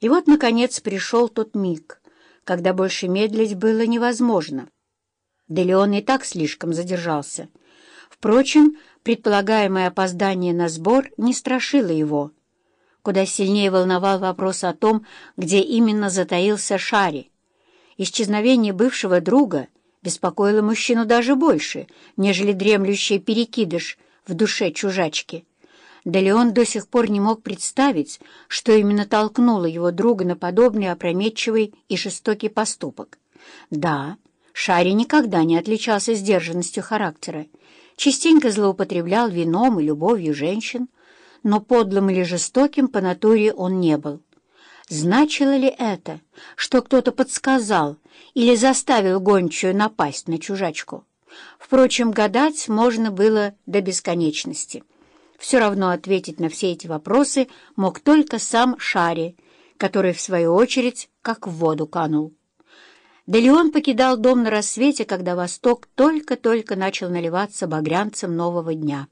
И вот, наконец, пришел тот миг, когда больше медлить было невозможно. Да Леон и так слишком задержался. Впрочем, предполагаемое опоздание на сбор не страшило его. Куда сильнее волновал вопрос о том, где именно затаился Шари. Исчезновение бывшего друга беспокоило мужчину даже больше, нежели дремлющий перекидыш в душе чужачки. Да Леон до сих пор не мог представить, что именно толкнуло его друга на подобный опрометчивый и жестокий поступок. Да, Шари никогда не отличался сдержанностью характера, частенько злоупотреблял вином и любовью женщин, но подлым или жестоким по натуре он не был. Значило ли это, что кто-то подсказал или заставил гончую напасть на чужачку? Впрочем, гадать можно было до бесконечности. Все равно ответить на все эти вопросы мог только сам Шари, который, в свою очередь, как в воду канул. Да Леон покидал дом на рассвете, когда восток только-только начал наливаться багрянцем нового дня.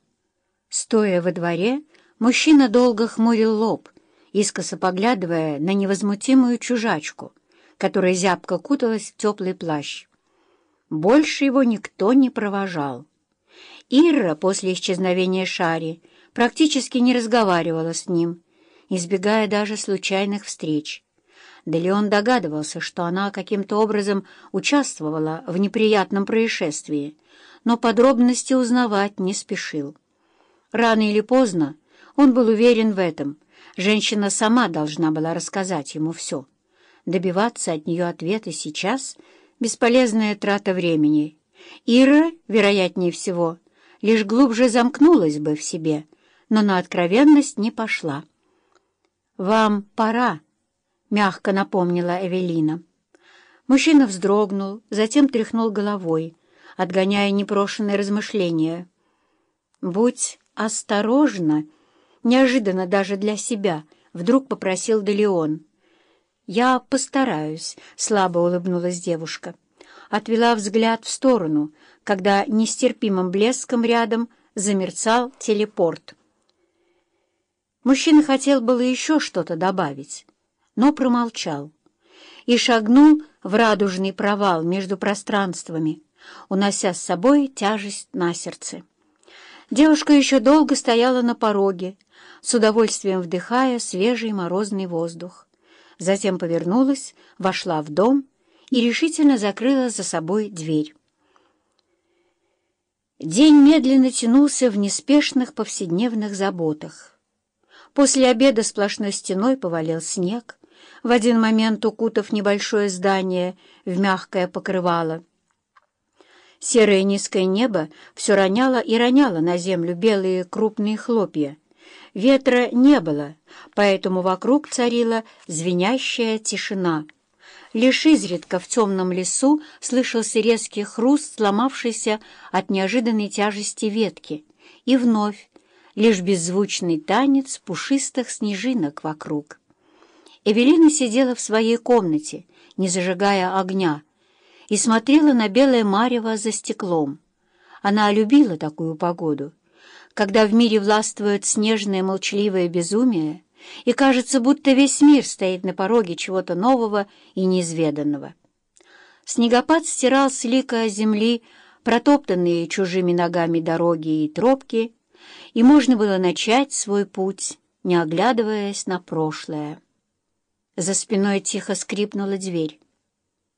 Стоя во дворе, мужчина долго хмурил лоб, искоса поглядывая на невозмутимую чужачку, которая зябко куталась в теплый плащ. Больше его никто не провожал. Ирра после исчезновения Шари практически не разговаривала с ним, избегая даже случайных встреч. Да Леон догадывался, что она каким-то образом участвовала в неприятном происшествии, но подробности узнавать не спешил. Рано или поздно он был уверен в этом. Женщина сама должна была рассказать ему все. Добиваться от нее ответа сейчас — бесполезная трата времени. Ира, вероятнее всего, лишь глубже замкнулась бы в себе — но на откровенность не пошла. «Вам пора», — мягко напомнила Эвелина. Мужчина вздрогнул, затем тряхнул головой, отгоняя непрошенные размышления. «Будь осторожна!» Неожиданно даже для себя вдруг попросил Делеон. «Я постараюсь», — слабо улыбнулась девушка. Отвела взгляд в сторону, когда нестерпимым блеском рядом замерцал телепорт. Мужчина хотел было еще что-то добавить, но промолчал и шагнул в радужный провал между пространствами, унося с собой тяжесть на сердце. Девушка еще долго стояла на пороге, с удовольствием вдыхая свежий морозный воздух. Затем повернулась, вошла в дом и решительно закрыла за собой дверь. День медленно тянулся в неспешных повседневных заботах. После обеда сплошной стеной повалил снег, в один момент укутав небольшое здание в мягкое покрывало. Серое низкое небо все роняло и роняло на землю белые крупные хлопья. Ветра не было, поэтому вокруг царила звенящая тишина. Лишь изредка в темном лесу слышался резкий хруст, сломавшийся от неожиданной тяжести ветки, и вновь лишь беззвучный танец пушистых снежинок вокруг. Эвелина сидела в своей комнате, не зажигая огня, и смотрела на белое марево за стеклом. Она любила такую погоду, когда в мире властвует снежное молчаливое безумие, и кажется, будто весь мир стоит на пороге чего-то нового и неизведанного. Снегопад стирал с лика земли протоптанные чужими ногами дороги и тропки, и можно было начать свой путь, не оглядываясь на прошлое. За спиной тихо скрипнула дверь.